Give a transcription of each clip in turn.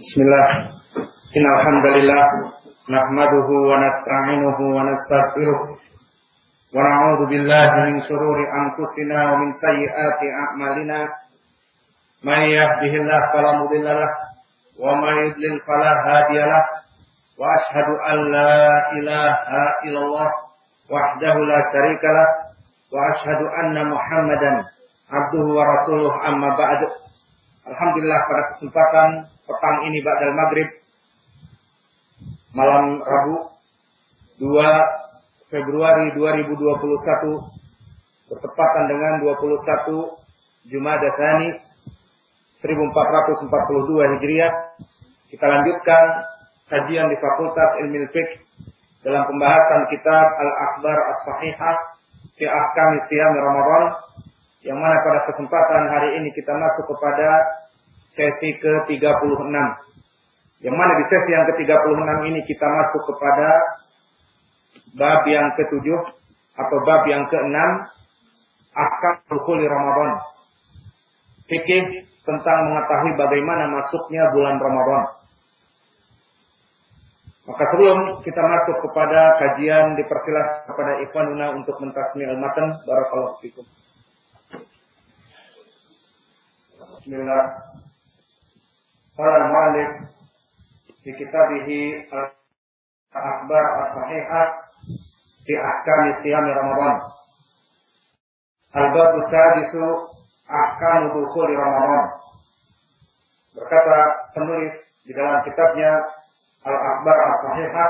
Bismillah. Innal hamdalillah nahmaduhu wa nasta'inuhu wa nastaghfiruh wa na'udzu billahi min shururi anfusina wa min sayyiati a'malina. May yahdihillahu fala mudilla wa may yudlil fala hadiyalah. Wa ashhadu an la ilaha illallah wahdahu la syarikalah wa ashhadu anna Muhammadan abduhu wa rasuluh amma ba'du. Alhamdulillah pada kesempatan petang ini Ba'dal Maghrib malam Rabu 2 Februari 2021 bertepatan dengan 21 Jumada Tsani 1442 Hijriah. Kita lanjutkan kajian di Fakultas Ilmu Fiqh dalam pembahasan kitab Al-Akhbar As-Sahihah fi Ahkam Siyam Ramadan yang mana pada kesempatan hari ini kita masuk kepada sesi ke-36. Yang mana di sesi yang ke-36 ini kita masuk kepada bab yang ke-7 atau bab yang ke-6 akan rukuli Ramadan. Fikih tentang mengetahui bagaimana masuknya bulan Ramadan. Maka sebelum kita masuk kepada kajian dipersilakan kepada Ikhwanuna untuk mentasmi al-matan barakallahu fikum. Bismillah. قال المؤلف في كتابه الأخبار الصحيحة في أحكام صيام رمضان الباب السادس أحكام دخول رمضان berkata penulis di dalam kitabnya Al-Akhbar As-Sahihah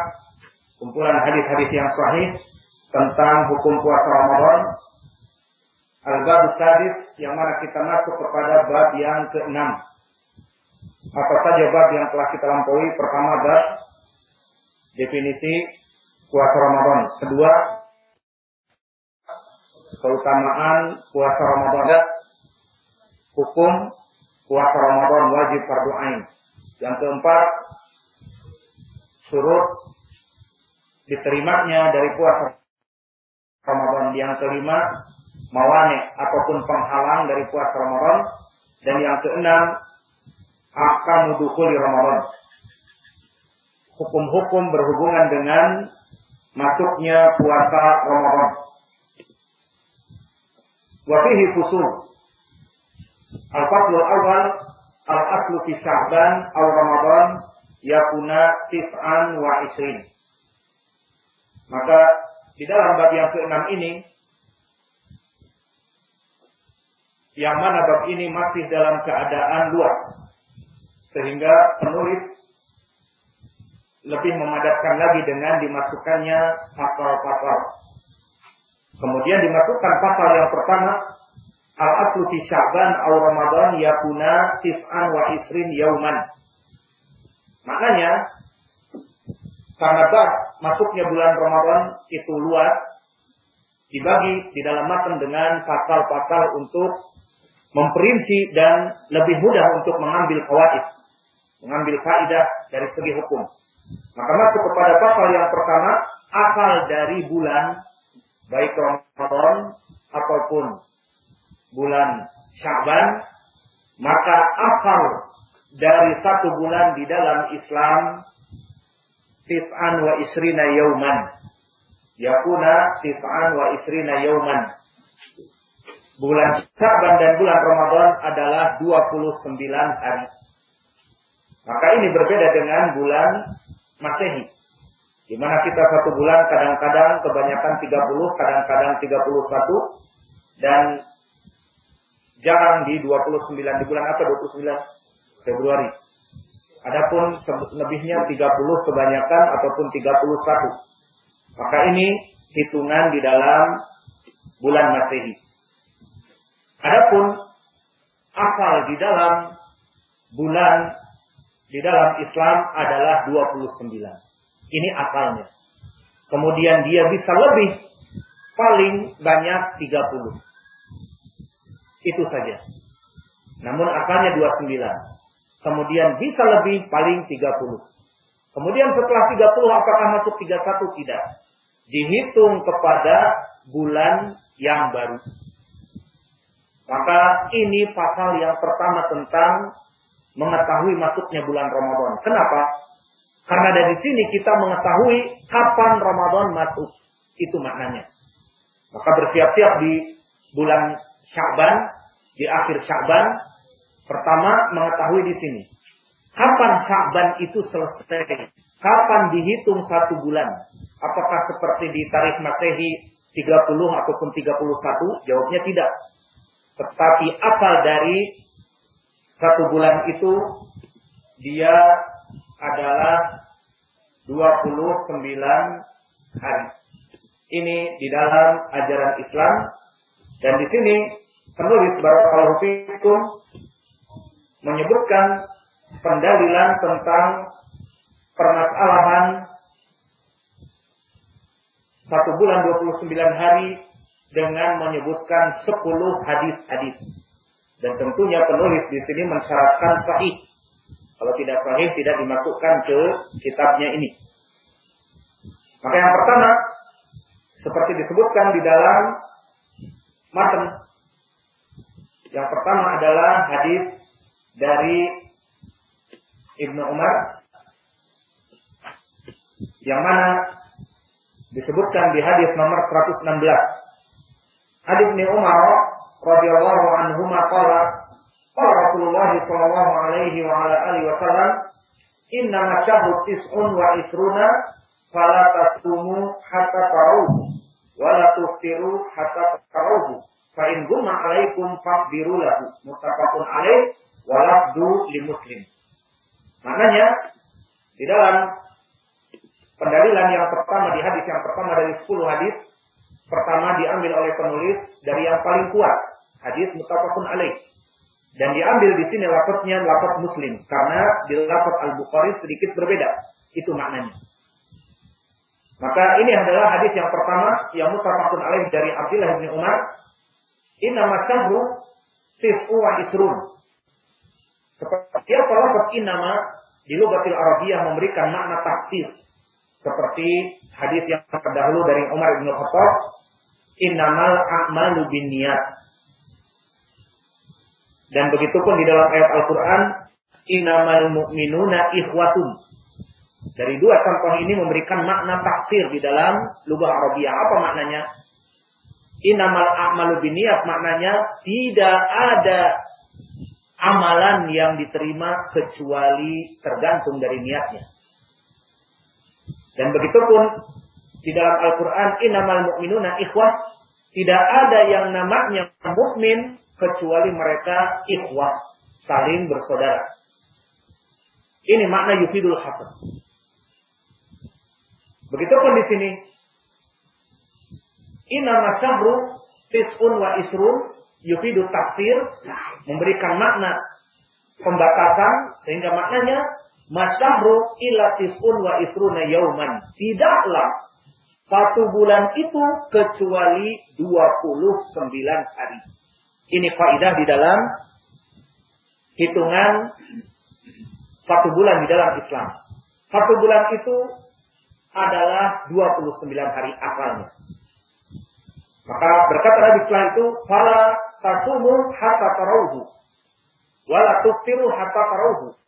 kumpulan hadis-hadis yang sahih tentang hukum puasa Ramadan Al-Bab Sadis yang mana kita masuk kepada bab yang keenam apa saja bab yang telah kita lampaui? Pertama bab definisi puasa Ramadan. Kedua, keutamaan puasa Ramadan. Hukum puasa Ramadan wajib fardu ain. Yang keempat, surut diterimanya dari puasa Ramadan. Yang kelima, mawane ataupun penghalang dari puasa Ramadan. Dan yang keenam, akan di Ramadan. Hukum-hukum berhubungan dengan masuknya puasa Ramadan. Wafihi fusul. Al-Faslul awal Al-Aslu fi Sya'ban Al-Ramadan Yakuna Tis'an wa Isrin. Maka di dalam bab yang keenam ini yang mana bab ini masih dalam keadaan luas sehingga penulis lebih memadatkan lagi dengan dimasukkannya pasal-pasal. Kemudian dimasukkan pasal yang pertama al aslu fi Sya'ban aw Ramadan yakuna tis'an wa isrin yauman. Maknanya karena bab masuknya bulan Ramadan itu luas dibagi di dalam matan dengan pasal-pasal untuk memperinci dan lebih mudah untuk mengambil kawaid mengambil faidah dari segi hukum. Maka masuk kepada pasal yang pertama, akal dari bulan baik Ramadan ataupun bulan Syaban, maka asal dari satu bulan di dalam Islam tis'an wa isrina yauman. Yakuna tis'an wa isrina yauman. Bulan Syaban dan bulan Ramadan adalah 29 hari. Maka ini berbeda dengan bulan Masehi. Di mana kita satu bulan kadang-kadang kebanyakan 30, kadang-kadang 31 dan jarang di 29 di bulan apa 29 Februari. Adapun lebihnya 30 kebanyakan ataupun 31. Maka ini hitungan di dalam bulan Masehi. Adapun akal di dalam bulan di dalam Islam adalah 29. Ini akalnya. Kemudian dia bisa lebih paling banyak 30. Itu saja. Namun akalnya 29. Kemudian bisa lebih paling 30. Kemudian setelah 30 apakah masuk 31? Tidak. Dihitung kepada bulan yang baru. Maka ini pasal yang pertama tentang mengetahui masuknya bulan Ramadan. Kenapa? Karena dari sini kita mengetahui kapan Ramadan masuk. Itu maknanya. Maka bersiap-siap di bulan Sya'ban, di akhir Sya'ban, pertama mengetahui di sini. Kapan Sya'ban itu selesai? Kapan dihitung satu bulan? Apakah seperti di tarikh Masehi 30 ataupun 31? Jawabnya tidak. Tetapi apa dari satu bulan itu dia adalah 29 hari. Ini di dalam ajaran Islam dan di sini penulis Barakallahu Fikum menyebutkan pendalilan tentang permasalahan satu bulan 29 hari dengan menyebutkan 10 hadis-hadis. Dan tentunya penulis di sini mensyaratkan sahih. Kalau tidak sahih tidak dimasukkan ke kitabnya ini. Maka yang pertama seperti disebutkan di dalam matan. Yang pertama adalah hadis dari Ibnu Umar yang mana disebutkan di hadis nomor 116. Hadis Ibnu Umar radhiyallahu anhu qala qala Rasulullah sallallahu alaihi wa ala alihi wasallam inna masyahud tis'un wa isruna fala tasumu hatta tarawhu wa la tuftiru hatta tarawhu fa in gumma alaikum faqdiru lahu muttafaqun alaih wa lafdu li muslim. Maknanya di dalam pendalilan yang pertama di hadis yang pertama dari 10 hadis pertama diambil oleh penulis dari yang paling kuat, hadis mutafakun alaih. Dan diambil di sini lafadznya lafaz Muslim karena di lafaz Al-Bukhari sedikit berbeda. Itu maknanya. Maka ini adalah hadis yang pertama yang mutafakun alaih dari Abdullah bin Umar. Inna masyahru tis'u wa isrun. Seperti apa lafaz inama di lugatil Arabiyah memberikan makna tafsir. Seperti hadis yang terdahulu dari Umar bin Khattab innamal a'malu binniyat. Dan begitu pun di dalam ayat Al-Qur'an innamal mu'minuna ikhwatun. Dari dua contoh ini memberikan makna tafsir di dalam lugah Arabia. Apa maknanya? Innamal a'malu binniyat maknanya tidak ada amalan yang diterima kecuali tergantung dari niatnya. Dan begitu pun di dalam Al-Quran innamal mu'minuna ikhwah tidak ada yang namanya mukmin kecuali mereka ikhwah saling bersaudara. Ini makna yufidul hasan. Begitupun di sini Inna syahru tis'un wa isrun yufidu tafsir memberikan makna pembatasan sehingga maknanya masyahru illa tis'un wa isruna yauman. Tidaklah satu bulan itu kecuali 29 hari. Ini kaidah di dalam hitungan satu bulan di dalam Islam. Satu bulan itu adalah 29 hari asalnya. Maka berkata Nabi setelah itu, "Fala tasumu hatta tarauhu, wala tuftiru hatta tarauhu."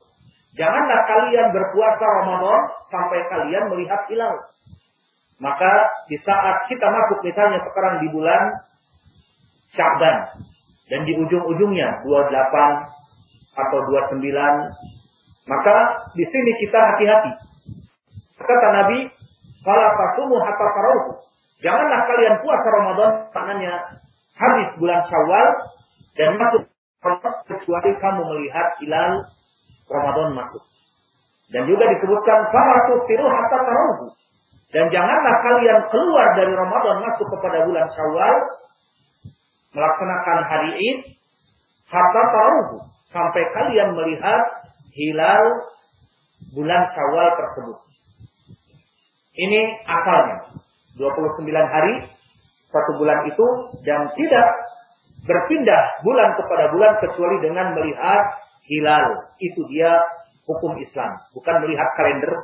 Janganlah kalian berpuasa Ramadan sampai kalian melihat hilal. Maka di saat kita masuk misalnya sekarang di bulan Sya'ban dan di ujung-ujungnya 28 atau 29 maka di sini kita hati-hati. Kata Nabi, "Fala tasumu hatta tarawhu." Janganlah kalian puasa Ramadan maknanya habis bulan Syawal dan masuk kecuali kamu melihat hilal Ramadan masuk. Dan juga disebutkan fala tufiru hatta tarawhu. Dan janganlah kalian keluar dari Ramadan masuk kepada bulan Syawal melaksanakan hari Id hatta taruhu sampai kalian melihat hilal bulan Syawal tersebut. Ini akalnya. 29 hari satu bulan itu dan tidak berpindah bulan kepada bulan kecuali dengan melihat hilal. Itu dia hukum Islam, bukan melihat kalender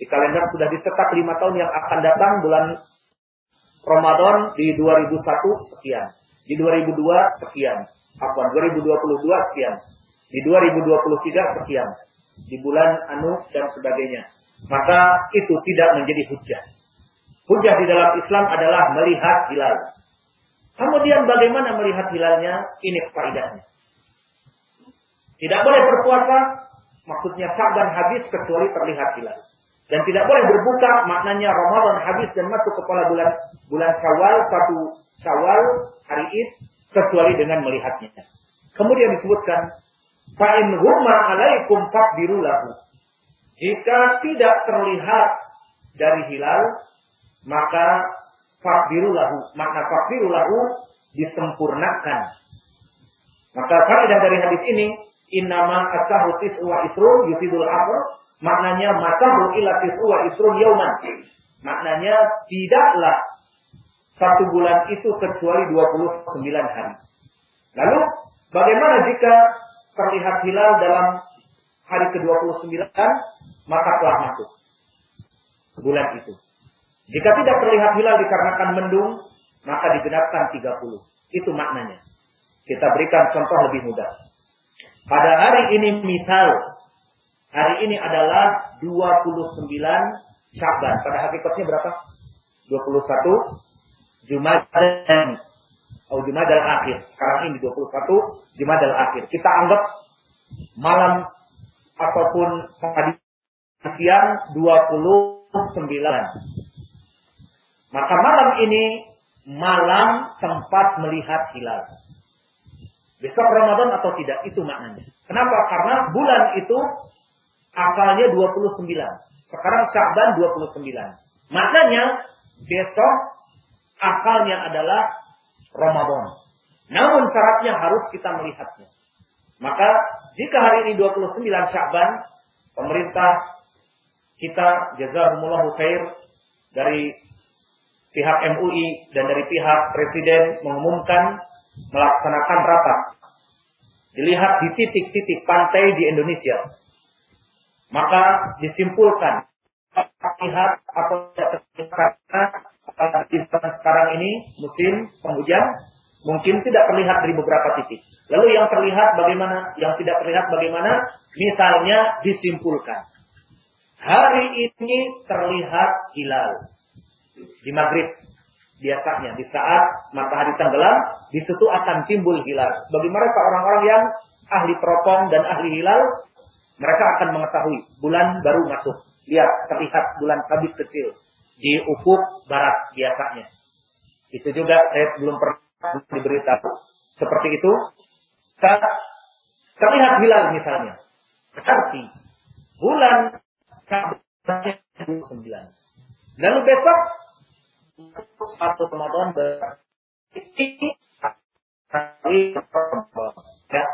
di kalender sudah dicetak lima tahun yang akan datang bulan Ramadan di 2001 sekian. Di 2002 sekian. Apa? 2022 sekian. Di 2023 sekian. Di bulan anu dan sebagainya. Maka itu tidak menjadi hujah. Hujah di dalam Islam adalah melihat hilal. Kemudian bagaimana melihat hilalnya? Ini faedahnya. Tidak boleh berpuasa, maksudnya Syaban habis kecuali terlihat hilal. Dan tidak boleh berbuka, maknanya Ramadan habis dan masuk kepala bulan bulan Syawal, satu Syawal, hari Id, kecuali dengan melihatnya. Kemudian disebutkan, Fa'in humma alaikum fakbiru lahu. Jika tidak terlihat dari hilal, maka fakbiru lahu. Makna fakbiru lahu disempurnakan. Maka faedah dari hadis ini, innama asahu tis'u wa isrun yufidul asr. Maknanya matahu ila tis'u wa isrun yauman. Maknanya tidaklah satu bulan itu kecuali 29 hari. Lalu bagaimana jika terlihat hilal dalam hari ke-29 maka telah masuk bulan itu. Jika tidak terlihat hilal dikarenakan mendung, maka digenapkan 30. Itu maknanya. Kita berikan contoh lebih mudah. Pada hari ini misal, hari ini adalah 29 Syaban. Pada hakikatnya berapa? 21 Jumadal atau oh, Jumadal akhir. Sekarang ini 21 Jumadal akhir. Kita anggap malam ataupun tadi siang 29. Maka malam ini malam tempat melihat hilal. Besok Ramadan atau tidak itu maknanya. Kenapa? Karena bulan itu asalnya 29. Sekarang Sya'ban 29. Maknanya besok akalnya adalah Ramadan. Namun syaratnya harus kita melihatnya. Maka jika hari ini 29 Sya'ban, pemerintah kita jazakumullahu khair dari pihak MUI dan dari pihak presiden mengumumkan melaksanakan rapat. Dilihat di titik-titik pantai di Indonesia. Maka disimpulkan lihat atau karena sekarang ini musim penghujan mungkin tidak terlihat dari beberapa titik. Lalu yang terlihat bagaimana? Yang tidak terlihat bagaimana? Misalnya disimpulkan. Hari ini terlihat hilal di maghrib biasanya di saat matahari tenggelam di situ akan timbul hilal. Bagi mereka orang-orang yang ahli teropong dan ahli hilal, mereka akan mengetahui bulan baru masuk. Lihat terlihat bulan sabit kecil di ufuk barat biasanya. Itu juga saya belum pernah diberitahu seperti itu. Terlihat hilal misalnya. Berarti bulan 9. Lalu besok satu Ramadan berarti ya.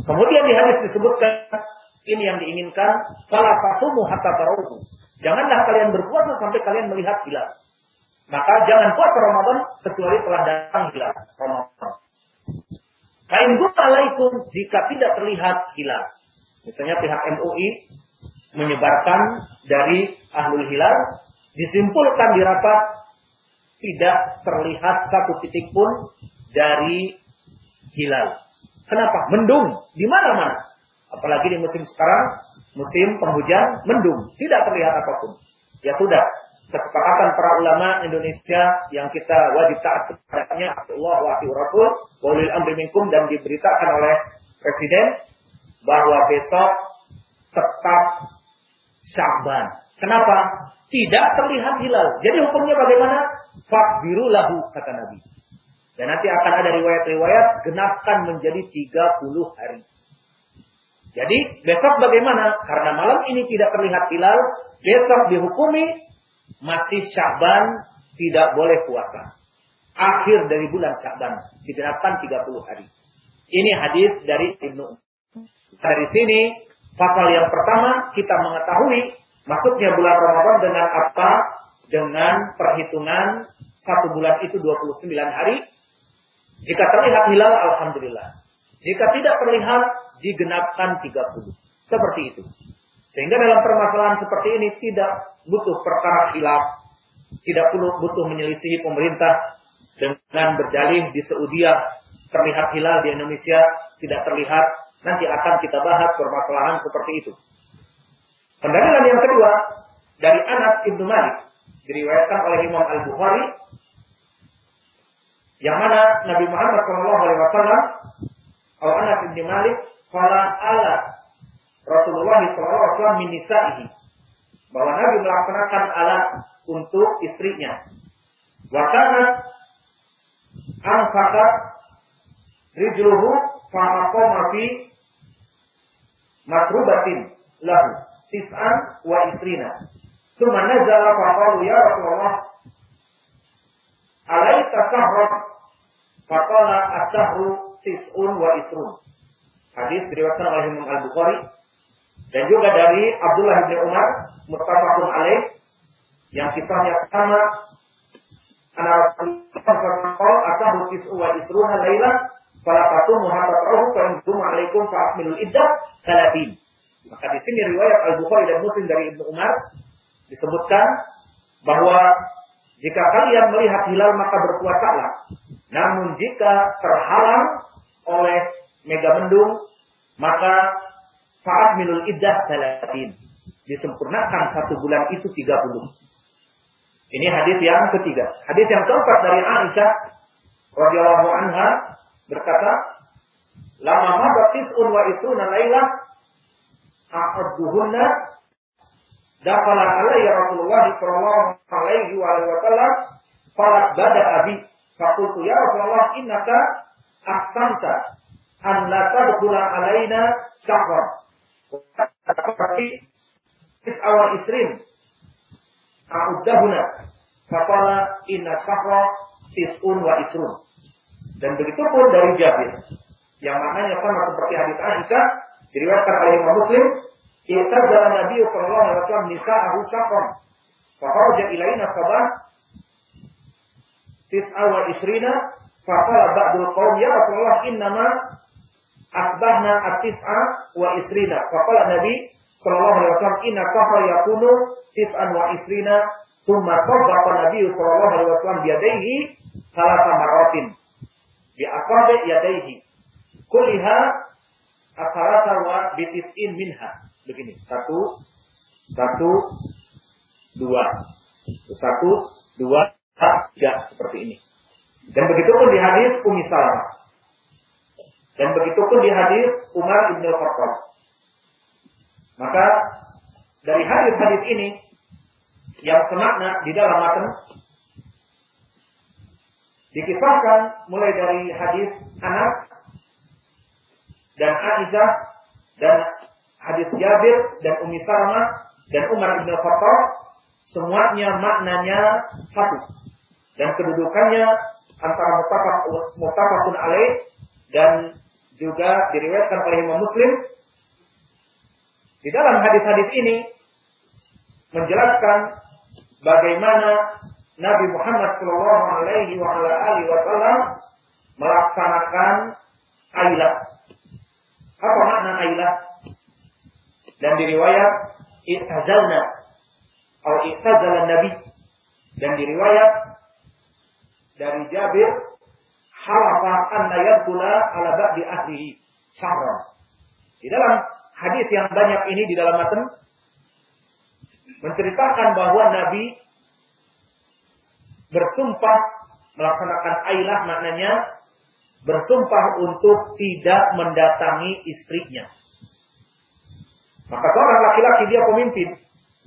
Kemudian di hadis disebutkan ini yang diinginkan salah satu hatta. Janganlah kalian berpuasa sampai kalian melihat hilal. Maka jangan puasa Ramadan kecuali telah datang hilal Ramadan. Kain alaikum jika tidak terlihat hilal. Misalnya pihak MUI menyebarkan dari ahlul hilal disimpulkan di rapat tidak terlihat satu titik pun dari hilal. Kenapa? Mendung di mana-mana. Apalagi di musim sekarang, musim penghujan, mendung, tidak terlihat apa pun. Ya sudah, kesepakatan para ulama Indonesia yang kita wajib taat kepadanya Allah wa Rasul walil amri minkum dan diberitakan oleh presiden bahwa besok tetap Sya'ban. Kenapa? Tidak terlihat hilal. Jadi hukumnya bagaimana? Fakbiru lahu kata Nabi. Dan nanti akan ada riwayat-riwayat genapkan menjadi 30 hari. Jadi besok bagaimana? Karena malam ini tidak terlihat hilal, besok dihukumi masih Sya'ban tidak boleh puasa. Akhir dari bulan Sya'ban digenapkan 30 hari. Ini hadis dari Ibnu Dari sini pasal yang pertama kita mengetahui Masuknya bulan Ramadan dengan apa? Dengan perhitungan satu bulan itu 29 hari. Jika terlihat hilal, Alhamdulillah. Jika tidak terlihat, digenapkan 30. Seperti itu. Sehingga dalam permasalahan seperti ini tidak butuh perkara hilaf. Tidak perlu butuh menyelisihi pemerintah dengan berdalih di Saudi terlihat hilal di Indonesia tidak terlihat nanti akan kita bahas permasalahan seperti itu. Pendalilan yang kedua dari Anas ibnu Malik diriwayatkan oleh Imam Al Bukhari yang mana Nabi Muhammad SAW atau Anas ibnu Malik kala ala Rasulullah SAW minisaihi bahwa Nabi melaksanakan alat untuk istrinya. Wakana angkata rijluhu fa'aqama fi masrubatin lahu tis'an wa isrina. Thumma nazala faqalu ya Rasulullah alaika sahrat faqala as-sahru tis'un wa isrun. Hadis diriwayatkan oleh Imam Al-Bukhari dan juga dari Abdullah bin Umar muttafaqun alaih yang kisahnya sama ana Rasulullah asahru tis'u wa isruna laila fala tasumu hatta tarahu fa in alaikum fa akmilul iddah 30 maka di sini riwayat Al-Bukhari dan Muslim dari Ibnu Umar disebutkan bahwa jika kalian melihat hilal maka berpuasalah. Namun jika terhalang oleh mega mendung maka saat minul iddah talatin. Disempurnakan satu bulan itu 30. Ini hadis yang ketiga. Hadis yang keempat dari Aisyah radhiyallahu anha berkata, "Lama madat un wa isruna lailah a'adduhunna dakhala alayya Rasulullah sallallahu alaihi wasallam falat bada abi faqultu ya Rasulullah innaka aqsamta an la tadkhula alaina syahran is awal isrin a'uddahuna faqala inna syahra tis'un wa isrun. Dan begitu pun dari Jabir yang maknanya sama seperti hadis Aisyah Diriwayatkan oleh Imam Muslim, "Ittazala Nabi sallallahu alaihi wasallam nisa'ahu safran." Fa kharaja ilaina sabah tis'a wa isrina fa qala ba'dul qaum ya Rasulullah innama asbahna at-tis'a wa isrina. Fa qala Nabi sallallahu alaihi wasallam inna safra yakunu tis'an wa isrina thumma tabbaqa Nabi sallallahu alaihi wasallam biyadaihi salasa maratin bi asabi yadaihi kulliha asalata wa bitis'in minha. Begini, satu, satu, dua, satu, dua, tiga, seperti ini. Dan begitu pun di hadis Umi Salamah. Dan begitu pun di hadis Umar ibn Khattab. Maka dari hadis-hadis ini yang semakna di dalam matan dikisahkan mulai dari hadis anak dan Aisyah dan hadis Jabir dan Ummi Salamah dan Umar bin Khattab semuanya maknanya satu. Dan kedudukannya antara mutafakun alaih dan juga diriwayatkan oleh Imam Muslim. Di dalam hadis-hadis ini menjelaskan bagaimana Nabi Muhammad Wasallam melaksanakan ailah apa makna ailah? Dan diriwayat i'tazalna atau i'tazala nabi dan diriwayat dari Jabir halafa an la ala ba'di ahlihi syahra. Di dalam hadis yang banyak ini di dalam matan menceritakan bahwa Nabi bersumpah melaksanakan ailah maknanya bersumpah untuk tidak mendatangi istrinya. Maka seorang laki-laki dia pemimpin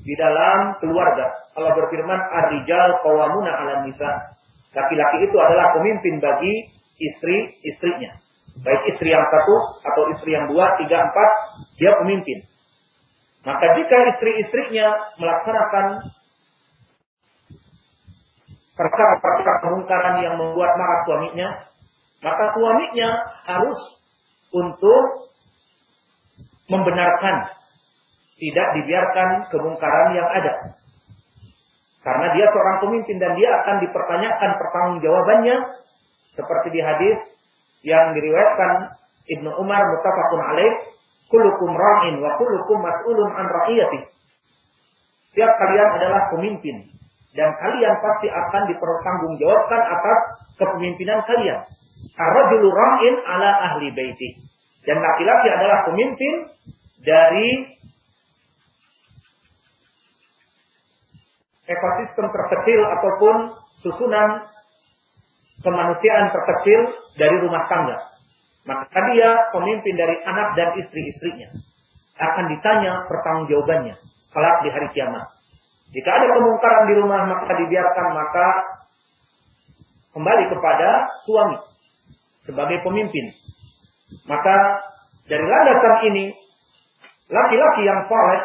di dalam keluarga. Allah berfirman, "Ar-rijal qawwamuna 'alan nisa." Laki-laki itu adalah pemimpin bagi istri-istrinya. Baik istri yang satu atau istri yang dua, tiga, empat, dia pemimpin. Maka jika istri-istrinya melaksanakan perkara-perkara kemungkaran yang membuat marah suaminya, maka suaminya harus untuk membenarkan, tidak dibiarkan kemungkaran yang ada. Karena dia seorang pemimpin dan dia akan dipertanyakan pertanggungjawabannya seperti di hadis yang diriwayatkan Ibnu Umar muttafaqun alaih kullukum ra'in wa kullukum mas'ulun an ra'iyati. Setiap kalian adalah pemimpin dan kalian pasti akan dipertanggungjawabkan atas kepemimpinan kalian. Ar-rajulu ra'in ala ahli baiti. Dan laki-laki adalah pemimpin dari ekosistem terkecil ataupun susunan kemanusiaan terkecil dari rumah tangga. Maka dia pemimpin dari anak dan istri-istrinya. Akan ditanya pertanggungjawabannya kelak di hari kiamat. Jika ada kemungkaran di rumah maka dibiarkan maka kembali kepada suami sebagai pemimpin. Maka dari landasan ini laki-laki yang soleh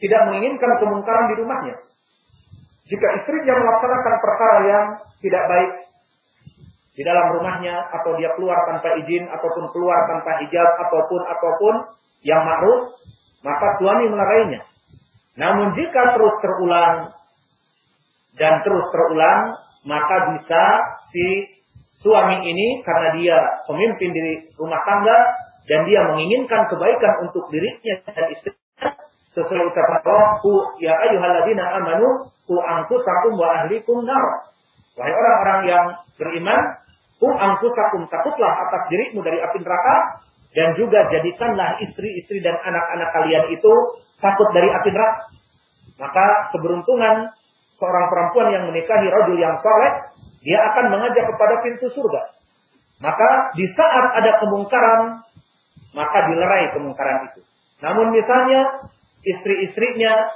tidak menginginkan kemungkaran di rumahnya. Jika istrinya melaksanakan perkara yang tidak baik di dalam rumahnya atau dia keluar tanpa izin ataupun keluar tanpa hijab ataupun ataupun yang ma'ruf, maka suami melarainya. Namun jika terus terulang dan terus terulang, maka bisa si suami ini karena dia pemimpin di rumah tangga dan dia menginginkan kebaikan untuk dirinya dan istrinya sesuai ucapan Allah, ya ayyuhalladzina amanu ku anfusakum wa ahlikum nar. Wahai orang-orang yang beriman, ku anfusakum takutlah atas dirimu dari api neraka dan juga jadikanlah istri-istri dan anak-anak kalian itu takut dari api neraka. Maka keberuntungan seorang perempuan yang menikahi rajul yang soleh, dia akan mengajak kepada pintu surga. Maka di saat ada kemungkaran, maka dilerai kemungkaran itu. Namun misalnya istri-istrinya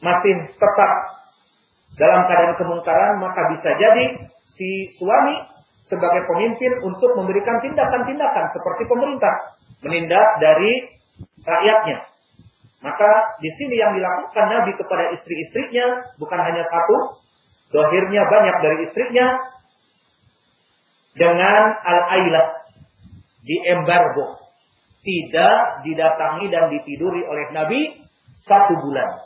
masih tetap dalam keadaan kemungkaran, maka bisa jadi si suami sebagai pemimpin untuk memberikan tindakan-tindakan seperti pemerintah menindak dari rakyatnya. Maka di sini yang dilakukan Nabi kepada istri-istrinya bukan hanya satu, dohirnya banyak dari istrinya dengan al-ailah di embargo tidak didatangi dan ditiduri oleh Nabi satu bulan.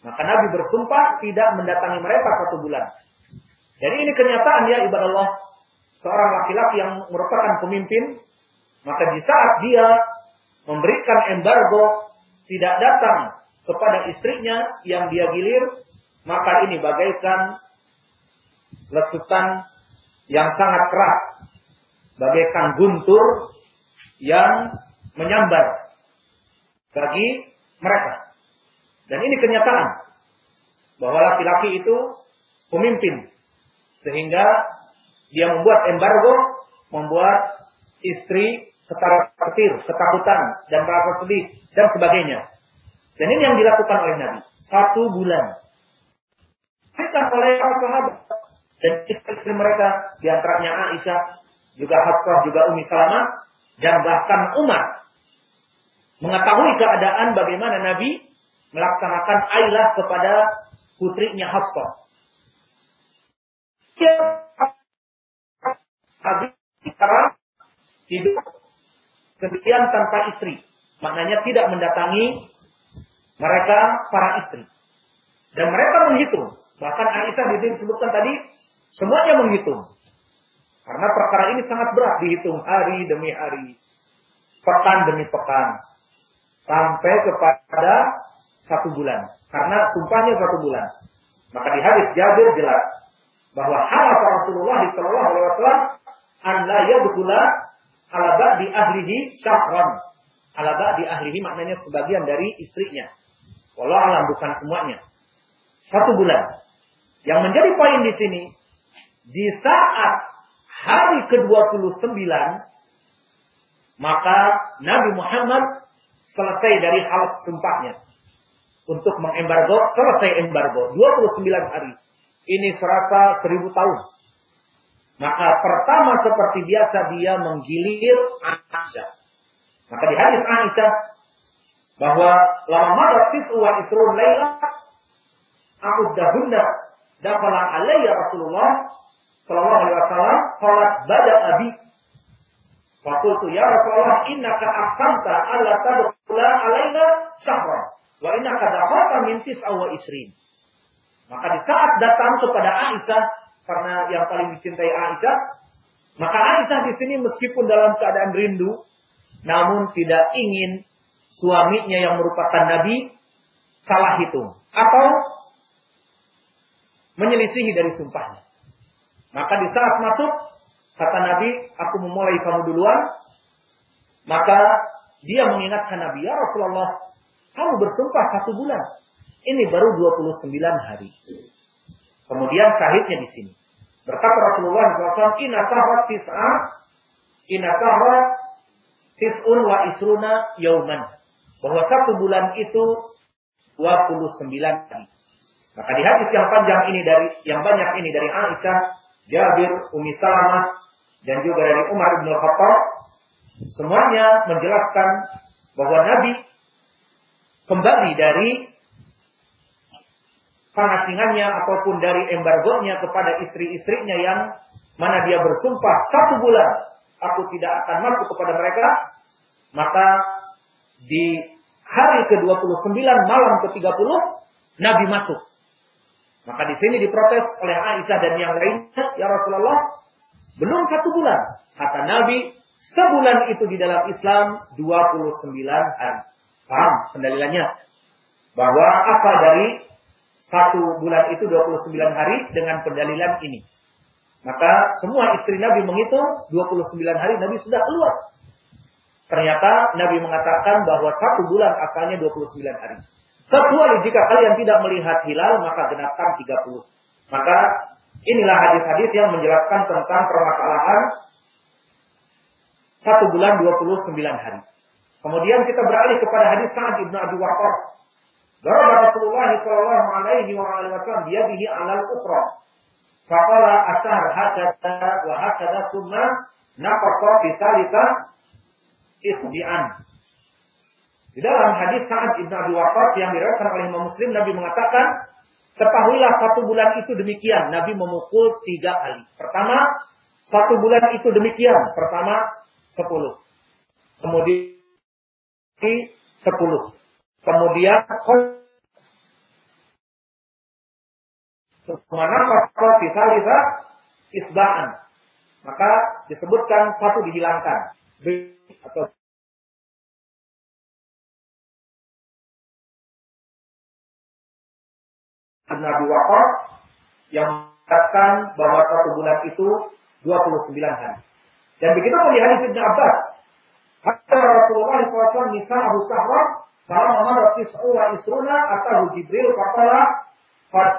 Maka Nabi bersumpah tidak mendatangi mereka satu bulan. Jadi ini kenyataan ya ibadah Allah. Seorang laki-laki yang merupakan pemimpin. Maka di saat dia memberikan embargo. Tidak datang kepada istrinya yang dia gilir. Maka ini bagaikan lesutan yang sangat keras. Bagaikan guntur yang menyambar bagi mereka. Dan ini kenyataan bahwa laki-laki itu pemimpin sehingga dia membuat embargo, membuat istri ketara ketir, ketakutan dan merasa sedih dan sebagainya. Dan ini yang dilakukan oleh Nabi satu bulan. Kita oleh para sahabat dan istri-istri mereka di antaranya Aisyah, juga Hafsah, juga Umi Salamah dan bahkan Umar mengetahui keadaan bagaimana Nabi melaksanakan ailah kepada putrinya Hafsah. Hidup kemudian tanpa istri. Maknanya tidak mendatangi mereka para istri. Dan mereka menghitung. Bahkan Aisyah disebutkan tadi, semuanya menghitung. Karena perkara ini sangat berat dihitung hari demi hari. Pekan demi pekan sampai kepada satu bulan. Karena sumpahnya satu bulan. Maka di hadis Jabir jelas bahwa halafa Rasulullah Wasallam an la yadkhula ala di ahlihi syahran. Ala di ahlihi maknanya sebagian dari istrinya. Walau alam bukan semuanya. Satu bulan. Yang menjadi poin di sini di saat hari ke-29 maka Nabi Muhammad selesai dari hal sumpahnya. Untuk mengembargo, selesai embargo. 29 hari. Ini serasa seribu tahun. Maka pertama seperti biasa dia menggilir Aisyah. Maka di hadis Aisyah bahwa lama madat wa isrun layla a'uddahunna dakhala alayya Rasulullah sallallahu alaihi wasallam qalat bada abi Fakultu ya Rasulullah innaka aqsamta alla tadkhula alaina syahra wa innaka dakhalta min tis'a wa isrin. Maka di saat datang kepada Aisyah karena yang paling dicintai Aisyah, maka Aisyah di sini meskipun dalam keadaan rindu namun tidak ingin suaminya yang merupakan nabi salah hitung atau menyelisihi dari sumpahnya. Maka di saat masuk Kata Nabi, aku memulai kamu duluan. Maka dia mengingatkan Nabi, ya Rasulullah, kamu bersumpah satu bulan. Ini baru 29 hari. Kemudian syahidnya di sini. Berkata Rasulullah SAW, Inna sahrat tis'a, Inna sahrat tis'un wa isruna yauman. Bahwa satu bulan itu 29 hari. Maka di hadis yang panjang ini dari yang banyak ini dari Aisyah, Jabir, Umi Salamah, dan juga dari Umar bin Khattab, semuanya menjelaskan bahwa Nabi kembali dari pengasingannya ataupun dari embargonya kepada istri-istrinya yang mana dia bersumpah satu bulan aku tidak akan masuk kepada mereka, maka di hari ke-29 malam ke-30 Nabi masuk. Maka di sini diprotes oleh Aisyah dan yang lainnya, ya Rasulullah, belum satu bulan. Kata Nabi, sebulan itu di dalam Islam 29 hari. Paham pendalilannya? Bahwa apa dari satu bulan itu 29 hari dengan pendalilan ini. Maka semua istri Nabi menghitung 29 hari Nabi sudah keluar. Ternyata Nabi mengatakan bahwa satu bulan asalnya 29 hari. Kecuali jika kalian tidak melihat hilal, maka genapkan 30. Maka inilah hadis-hadis yang menjelaskan tentang permasalahan satu bulan 29 hari. Kemudian kita beralih kepada hadis Sa'ad ibn Abi Waqqas. Daraba Rasulullah sallallahu alaihi wa alihi wasallam biyadihi 'alal ukhra. Faqala ashar hakata wa hakata thumma naqasa bi thalitha isbi'an. Di dalam hadis Sa'ad Ibn Abi Waqqas yang diriwayatkan oleh Imam Muslim, Nabi mengatakan, ketahuilah satu bulan itu demikian. Nabi memukul tiga kali. Pertama, satu bulan itu demikian. Pertama, sepuluh. Kemudian, sepuluh. Kemudian, Mana kalau bisa bisa isbaan. Maka disebutkan satu dihilangkan. Atau Ibn Abi yang mengatakan bahwa satu bulan itu 29 hari. Dan begitu pun di hadis Ibn Abbas. Hatta Rasulullah SAW misa'ahu sahra Salam Muhammad Tis'u wa Isruna Atahu Jibril Fakala Fad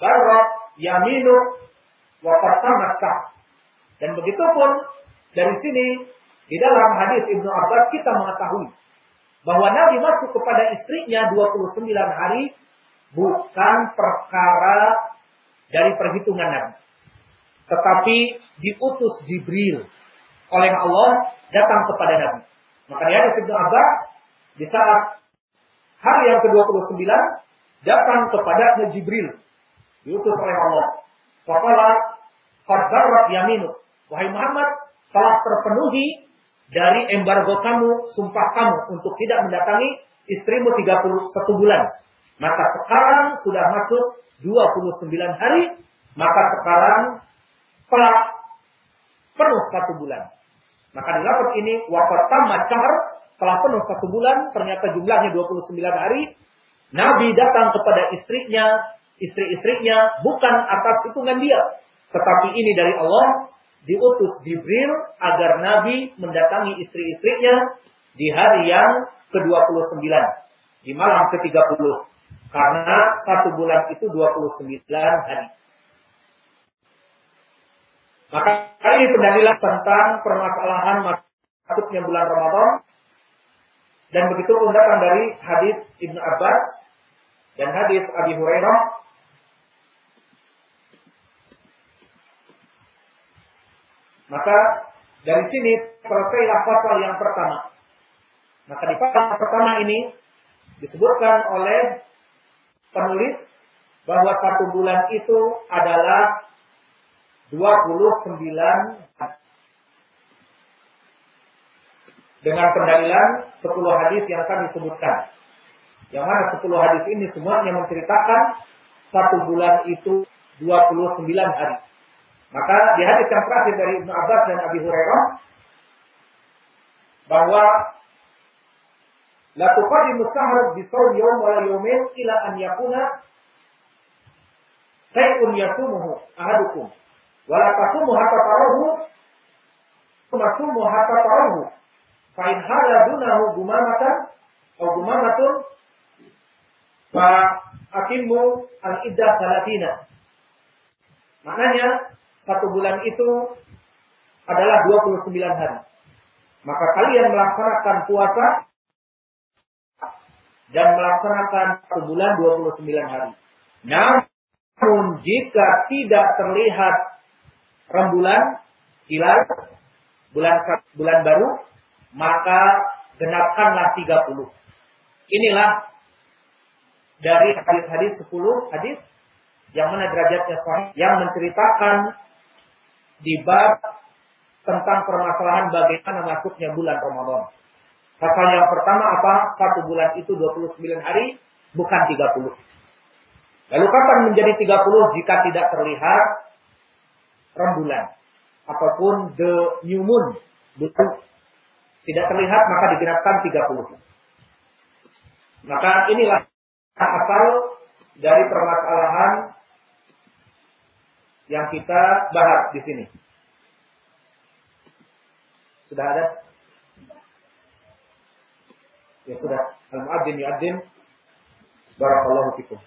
Barat Yaminu Wa Sah. Dan begitu pun dari sini di dalam hadis Ibnu Abbas kita mengetahui bahwa Nabi masuk kepada istrinya 29 hari bukan perkara dari perhitungan Nabi. Tetapi diutus Jibril oleh Allah datang kepada Nabi. Maka dia ada Ibnu Abbas di saat hari yang ke-29 datang kepada Jibril diutus oleh Allah. Faqala qad yaminu. Wahai Muhammad, telah terpenuhi dari embargo kamu, sumpah kamu untuk tidak mendatangi istrimu 31 bulan. Maka sekarang sudah masuk 29 hari, maka sekarang telah penuh satu bulan. Maka di lapor ini wafat tamat syahr telah penuh satu bulan, ternyata jumlahnya 29 hari. Nabi datang kepada istrinya, istri-istrinya bukan atas hitungan dia, tetapi ini dari Allah diutus Jibril agar Nabi mendatangi istri-istrinya di hari yang ke-29, di malam ke-30. Karena satu bulan itu 29 hari. Maka ini pendalilan tentang permasalahan masuknya bulan Ramadan. Dan begitu pun dari hadis Ibnu Abbas dan hadis Abi Hurairah Maka dari sini selesailah pasal yang pertama. Maka di pasal pertama ini disebutkan oleh penulis bahwa satu bulan itu adalah 29 dengan pendalilan 10 hadis yang kami sebutkan. Yang mana 10 hadis ini semuanya menceritakan satu bulan itu 29 hari. Maka di hadis yang terakhir dari Ibnu Abbas dan Abi Hurairah bahwa La bi sawm yawm wa yawmin ila an yakuna say'un yasumuhu ahadukum. Wa la tasumu hatta tarahu hatta tarahu. Fa. Maknanya satu bulan itu adalah 29 hari. Maka kalian melaksanakan puasa dan melaksanakan satu bulan 29 hari. Namun jika tidak terlihat rembulan, hilal, bulan bulan baru, maka genapkanlah 30. Inilah dari hadis-hadis 10 hadis yang mana derajatnya sahih yang menceritakan di bab tentang permasalahan bagaimana masuknya bulan Ramadan. Pasal yang pertama apa? Satu bulan itu 29 hari, bukan 30. Lalu kapan menjadi 30 jika tidak terlihat rembulan ataupun the new moon, bukan tidak terlihat maka digenapkan 30. Maka inilah asal dari permasalahan yang kita bahas di sini. Sudah ada? Ya sudah. Al-muadzin yuadzin. Barakallahu fikum.